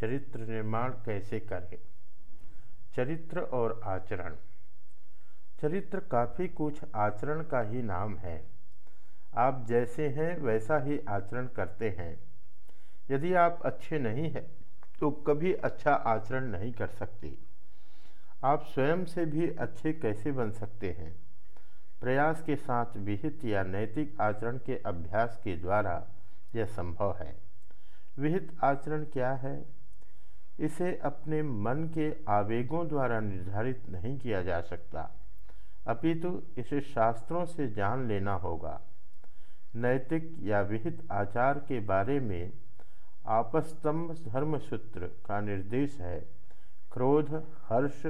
चरित्र निर्माण कैसे करें? चरित्र और आचरण। चरित्र काफ़ी कुछ आचरण का ही नाम है। आप जैसे हैं, वैसा ही आचरण करते हैं। यदि आप अच्छे नहीं हैं तो कभी अच्छा आचरण नहीं कर सकते। आप स्वयं से भी अच्छे कैसे बन सकते हैं? प्रयास के साथ विहित या नैतिक आचरण के अभ्यास के द्वारा यह संभव है। विहित आचरण क्या है? इसे अपने मन के आवेगों द्वारा निर्धारित नहीं किया जा सकता। अपितु इसे शास्त्रों से जान लेना होगा। नैतिक या विहित आचार के बारे में आपस्तंभ धर्मसूत्र का निर्देश है। क्रोध, हर्ष,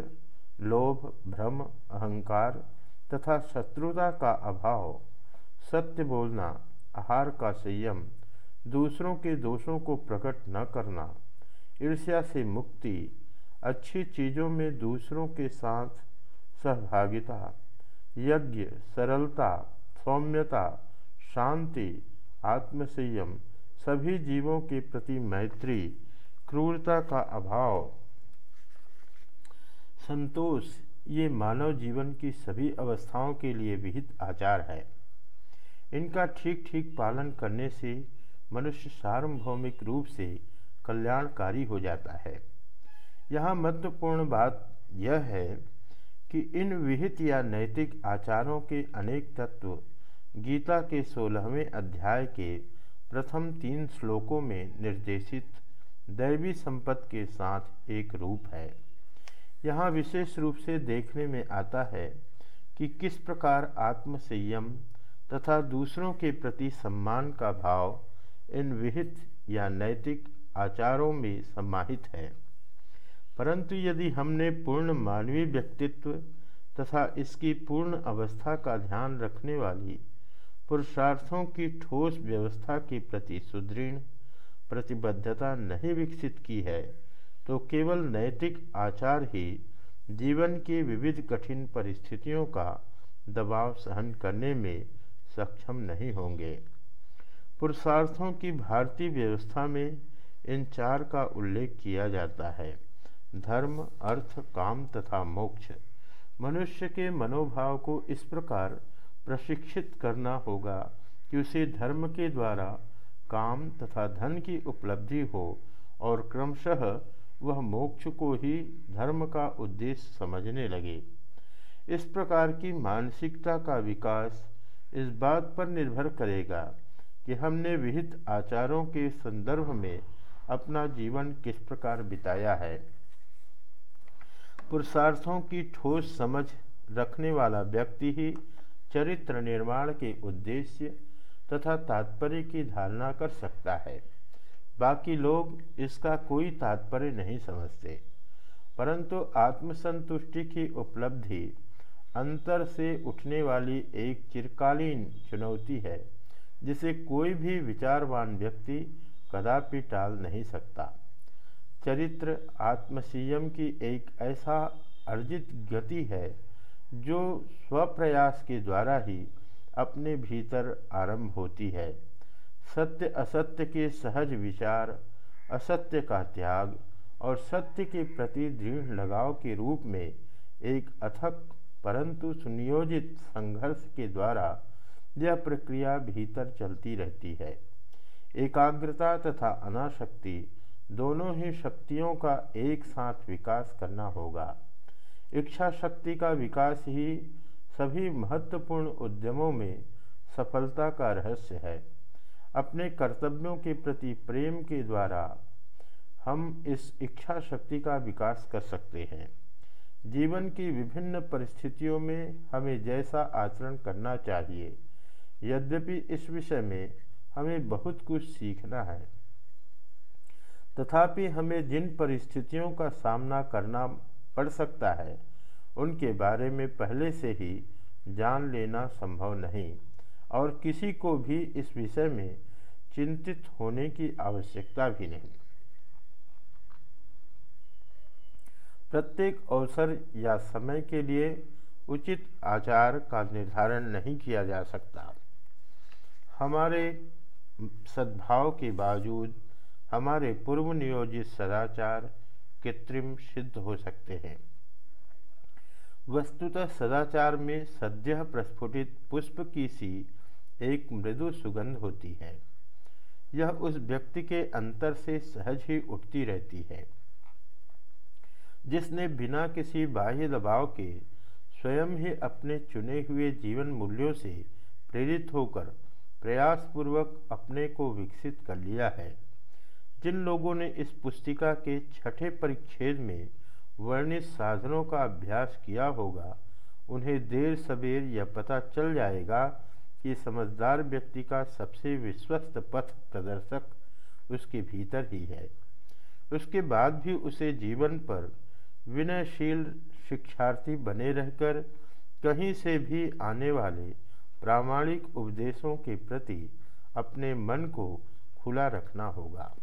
लोभ, भ्रम, अहंकार तथा शत्रुता का अभाव, सत्य बोलना, आहार का संयम, दूसरों के दोषों को प्रकट न करना। ईर्ष्या से मुक्ति, अच्छी चीज़ों में दूसरों के साथ सहभागिता, यज्ञ, सरलता, सौम्यता, शांति, आत्मसंयम, सभी जीवों के प्रति मैत्री, क्रूरता का अभाव, संतोष, ये मानव जीवन की सभी अवस्थाओं के लिए विहित आचार है। इनका ठीक ठीक पालन करने से मनुष्य सार्वभौमिक रूप से कल्याणकारी हो जाता है। यहाँ महत्वपूर्ण बात यह है कि इन विहित या नैतिक आचारों के अनेक तत्व गीता के सोलहवें अध्याय के प्रथम तीन श्लोकों में निर्देशित दैवी संपत्ति के साथ एक रूप है। यहाँ विशेष रूप से देखने में आता है कि किस प्रकार आत्म संयम तथा दूसरों के प्रति सम्मान का भाव इन विहित या नैतिक आचारों में समाहित है। परंतु यदि हमने पूर्ण मानवीय व्यक्तित्व तथा इसकी पूर्ण अवस्था का ध्यान रखने वाली पुरुषार्थों की ठोस व्यवस्था के प्रति सुदृढ़, प्रतिबद्धता नहीं विकसित की है तो केवल नैतिक आचार ही जीवन की विविध कठिन परिस्थितियों का दबाव सहन करने में सक्षम नहीं होंगे। पुरुषार्थों की भारतीय व्यवस्था में इन चार का उल्लेख किया जाता है। धर्म, अर्थ, काम तथा मोक्ष। मनुष्य के मनोभाव को इस प्रकार प्रशिक्षित करना होगा कि उसे धर्म के द्वारा काम तथा धन की उपलब्धि हो और क्रमशः वह मोक्ष को ही धर्म का उद्देश्य समझने लगे। इस प्रकार की मानसिकता का विकास इस बात पर निर्भर करेगा कि हमने विहित आचारों के संदर्भ में अपना जीवन किस प्रकार बिताया है? पुरुषार्थों की ठोस समझ रखने वाला व्यक्ति ही चरित्र निर्माण के उद्देश्य तथा तात्पर्य की धारणा कर सकता है। बाकी लोग इसका कोई तात्पर्य नहीं समझते। परंतु आत्मसंतुष्टि की उपलब्धि अंतर से उठने वाली एक चिरकालीन चुनौती है, जिसे कोई भी विचारवान व्यक्ति कदापि टाल नहीं सकता। चरित्र आत्मसीयम की एक ऐसा अर्जित गति है, जो स्वप्रयास के द्वारा ही अपने भीतर आरंभ होती है। सत्य असत्य के सहज विचार, असत्य का त्याग और सत्य के प्रति दृढ़ लगाव के रूप में एक अथक परंतु सुनियोजित संघर्ष के द्वारा यह प्रक्रिया भीतर चलती रहती है। एकाग्रता तथा अनाशक्ति दोनों ही शक्तियों का एक साथ विकास करना होगा। इच्छा शक्ति का विकास ही सभी महत्वपूर्ण उद्यमों में सफलता का रहस्य है। अपने कर्तव्यों के प्रति प्रेम के द्वारा हम इस इच्छा शक्ति का विकास कर सकते हैं। जीवन की विभिन्न परिस्थितियों में हमें जैसा आचरण करना चाहिए, यद्यपि इस विषय में हमें बहुत कुछ सीखना है। तथापि हमें जिन परिस्थितियों का सामना करना पड़ सकता है, उनके बारे में पहले से ही जान लेना संभव नहीं और किसी को भी इस विषय में चिंतित होने की आवश्यकता भी नहीं। प्रत्येक अवसर या समय के लिए उचित आचार का निर्धारण नहीं किया जा सकता। हमारे सद्भाव के बावजूद हमारे पूर्व नियोजित सदाचार कृत्रिम सिद्ध हो सकते हैं। वस्तुतः सदाचार में सद्य प्रस्फुटित पुष्प की सी एक मृदु सुगंध होती है। यह उस व्यक्ति के अंतर से सहज ही उठती रहती है। जिसने बिना किसी बाह्य दबाव के स्वयं ही अपने चुने हुए जीवन मूल्यों से प्रेरित होकर प्रयासपूर्वक अपने को विकसित कर लिया है। जिन लोगों ने इस पुस्तिका के छठे परिच्छेद में वर्णित साधनों का अभ्यास किया होगा, उन्हें देर सवेर यह पता चल जाएगा कि समझदार व्यक्ति का सबसे विश्वस्त पथ प्रदर्शक उसके भीतर ही है। उसके बाद भी उसे जीवन पर विनयशील शिक्षार्थी बने रहकर कहीं से भी आने वाले प्रामाणिक उपदेशों के प्रति अपने मन को खुला रखना होगा।